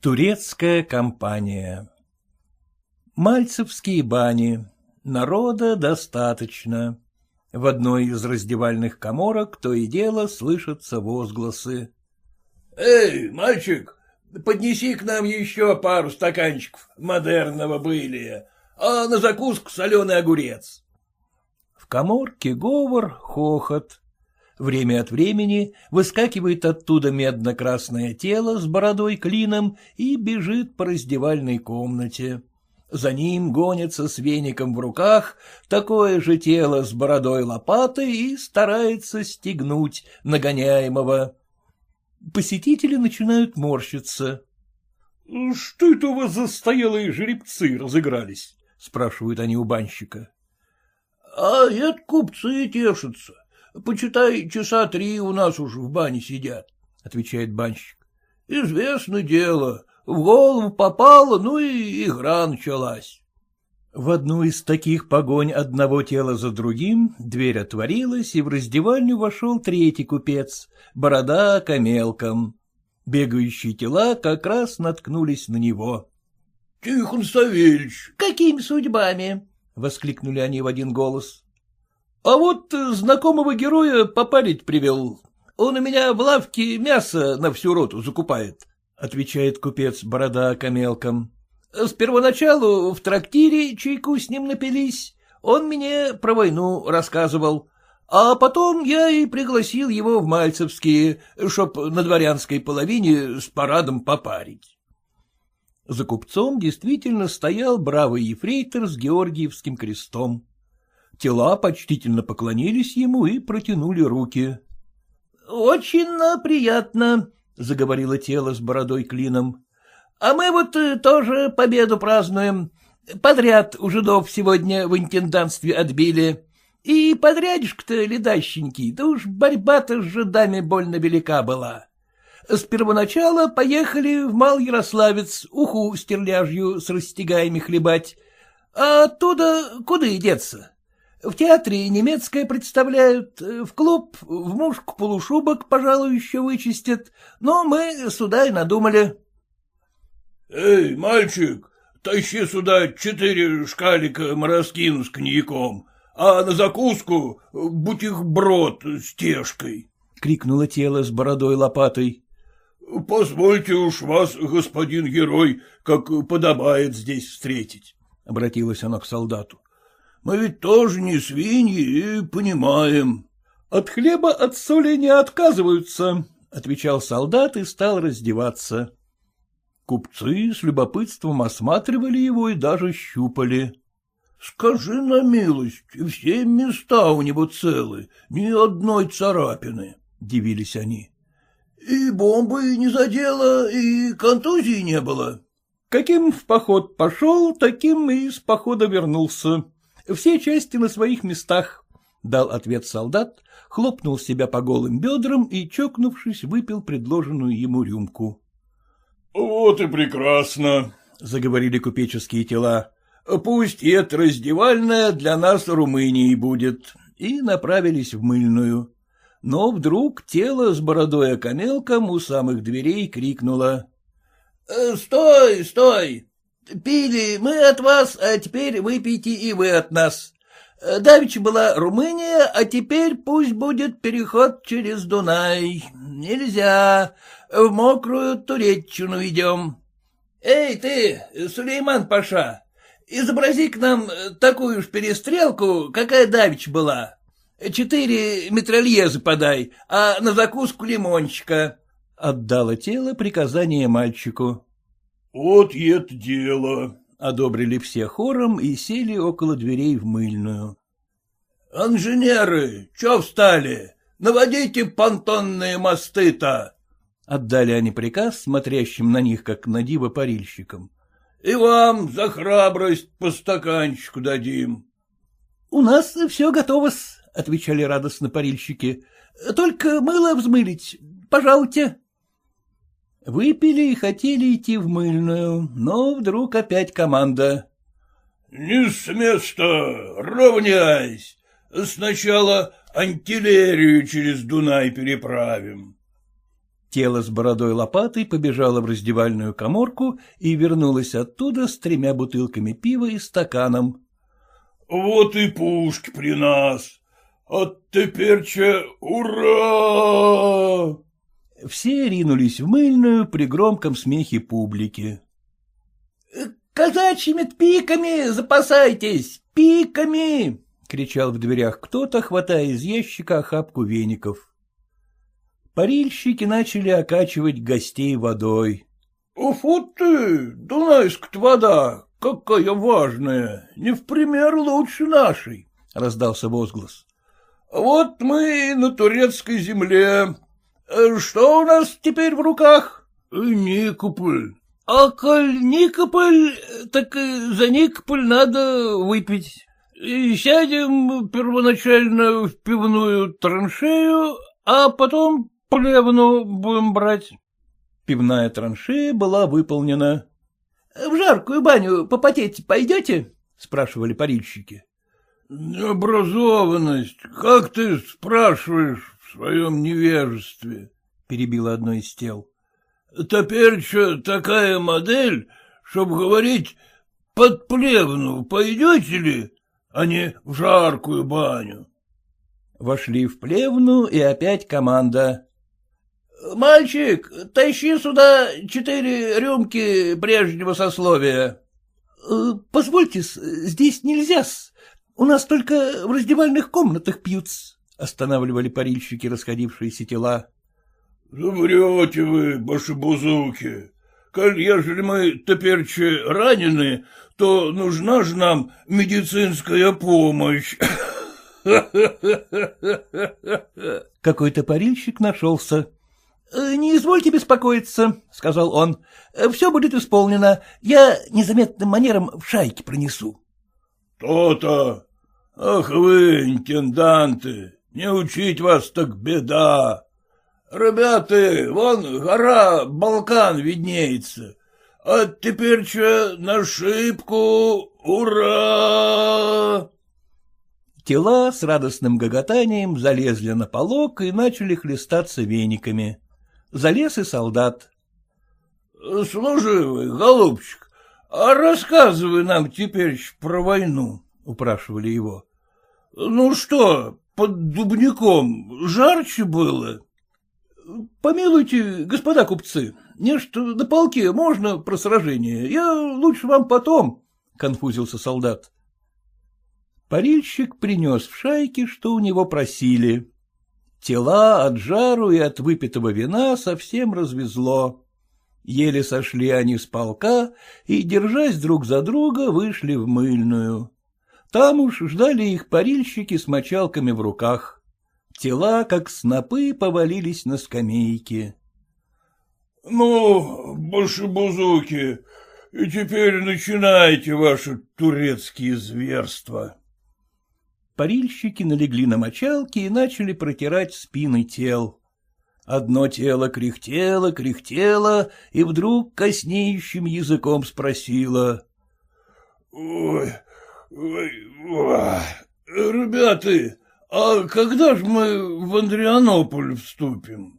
Турецкая компания Мальцевские бани. Народа достаточно. В одной из раздевальных коморок то и дело слышатся возгласы. — Эй, мальчик, поднеси к нам еще пару стаканчиков модерного былия, а на закуску соленый огурец. В коморке говор, хохот. Время от времени выскакивает оттуда медно-красное тело с бородой клином и бежит по раздевальной комнате. За ним гонится с веником в руках такое же тело с бородой лопатой и старается стегнуть нагоняемого. Посетители начинают морщиться. — Что это у вас за стоялые жеребцы разыгрались? — спрашивают они у банщика. — А это купцы тешатся. Почитай, часа три у нас уж в бане сидят, — отвечает банщик. — Известно дело, в голову попало, ну и игра началась. В одну из таких погонь одного тела за другим дверь отворилась, и в раздевальню вошел третий купец, борода камелком. Бегающие тела как раз наткнулись на него. — Тихон Савельич! — Какими судьбами? — воскликнули они в один голос. — А вот знакомого героя попарить привел. Он у меня в лавке мясо на всю роту закупает. — отвечает купец борода камелком. — С первоначалу в трактире чайку с ним напились, он мне про войну рассказывал, а потом я и пригласил его в Мальцевские, чтоб на дворянской половине с парадом попарить. За купцом действительно стоял бравый ефрейтор с Георгиевским крестом. Тела почтительно поклонились ему и протянули руки. — Очень приятно, — заговорило тело с бородой клином. — А мы вот э, тоже победу празднуем. Подряд у жидов сегодня в интендантстве отбили. И подрядишь-то, ледащенький, да уж борьба-то с жидами больно велика была. С первоначала поехали в Мал Ярославец уху стерляжью с растягаями хлебать, а оттуда куда и деться? В театре немецкое представляют, в клуб, в мушку полушубок, пожалуй, еще вычистят, но мы сюда и надумали. — Эй, мальчик, тащи сюда четыре шкалика мороскину с коньяком, а на закуску бутихброд с тешкой, — крикнуло тело с бородой лопатой. — Позвольте уж вас, господин герой, как подобает здесь встретить, — обратилась она к солдату. Мы ведь тоже не свиньи и понимаем. — От хлеба, от соли не отказываются, — отвечал солдат и стал раздеваться. Купцы с любопытством осматривали его и даже щупали. — Скажи на милость, все места у него целы, ни одной царапины, — дивились они. — И бомбы не задела, и контузии не было. Каким в поход пошел, таким и из похода вернулся, все части на своих местах, — дал ответ солдат, хлопнул себя по голым бедрам и, чокнувшись, выпил предложенную ему рюмку. — Вот и прекрасно, — заговорили купеческие тела. — Пусть это раздевальная для нас Румынии будет. И направились в мыльную. Но вдруг тело с бородой окамелком у самых дверей крикнуло. «Э, — Стой, стой! Пили мы от вас, а теперь выпейте и вы от нас. Давеча была Румыния, а теперь пусть будет переход через Дунай. Нельзя, в мокрую Туреччину идем. Эй, ты, Сулейман Паша, изобрази к нам такую ж перестрелку, какая давеча была. Четыре метрольезы подай, а на закуску лимончика. Отдало тело приказание мальчику. — Вот это дело, — одобрили все хором и сели около дверей в мыльную. — Инженеры, чё встали? Наводите понтонные мосты-то! — отдали они приказ, смотрящим на них, как на диво парильщикам. — И вам за храбрость по стаканчику дадим. — У нас все готово-с, — отвечали радостно парильщики. — Только мыло взмылить, пожалуйте. Выпили и хотели идти в мыльную, но вдруг опять команда. — Не с места, равняйсь. Сначала антилерию через Дунай переправим. Тело с бородой лопатой побежало в раздевальную коморку и вернулось оттуда с тремя бутылками пива и стаканом. — Вот и пушки при нас. А теперь че ура! Все ринулись в мыльную при громком смехе публики. — Казачьими пиками запасайтесь, пиками! — кричал в дверях кто-то, хватая из ящика охапку веников. Парильщики начали окачивать гостей водой. — Фу ты, Дунайск-то вода, какая важная, не в пример лучше нашей, — раздался возглас. — Вот мы на турецкой земле. Что у нас теперь в руках? — Никополь. — А коль Никополь, так за Никополь надо выпить. И сядем первоначально в пивную траншею, а потом Плевну будем брать. Пивная траншея была выполнена. — В жаркую баню попотеть пойдете? — спрашивали парильщики. — Необразованность. Как ты спрашиваешь в своем невежестве? — перебило одно из тел. — Теперь что такая модель, чтобы говорить, под плевну пойдете ли, а не в жаркую баню? Вошли в плевну, и опять команда. — Мальчик, тащи сюда четыре рюмки прежнего сословия. Позвольте, здесь нельзя-с. У нас только в раздевальных комнатах пьют останавливали парильщики расходившиеся тела. — Замрете вы, башебузуки. Коль ежели мы теперь ранены, то нужна же нам медицинская помощь. Какой-то парильщик нашелся. Э, — Не извольте беспокоиться, — сказал он. — Все будет исполнено. Я незаметным манером в шайке пронесу. То — То-то. Ах вы, интенданты, не учить вас так беда. Ребята, вон гора Балкан виднеется. А теперь что, на шибку, ура! Тела с радостным гоготанием залезли на полок и начали хлестаться вениками. Залез и солдат. — Служивый, голубчик, а рассказывай нам теперь про войну, — упрашивали его. — Ну что, под Дубником жарче было? — Помилуйте, господа купцы, нечто на полке можно про сражение, я лучше вам потом, — конфузился солдат. Парильщик принес в шайке, что у него просили. Тела от жару и от выпитого вина совсем развезло. Еле сошли они с полка и, держась друг за друга, вышли в мыльную. Там уж ждали их парильщики с мочалками в руках. Тела, как снопы, повалились на скамейки. — Ну, башебузуки, и теперь начинайте ваши турецкие зверства. Парильщики налегли на мочалки и начали протирать спины тел. Одно тело кряхтело, кряхтело, и вдруг коснеющим языком спросило. — ой, ребята, а когда ж мы в Андрианополь вступим?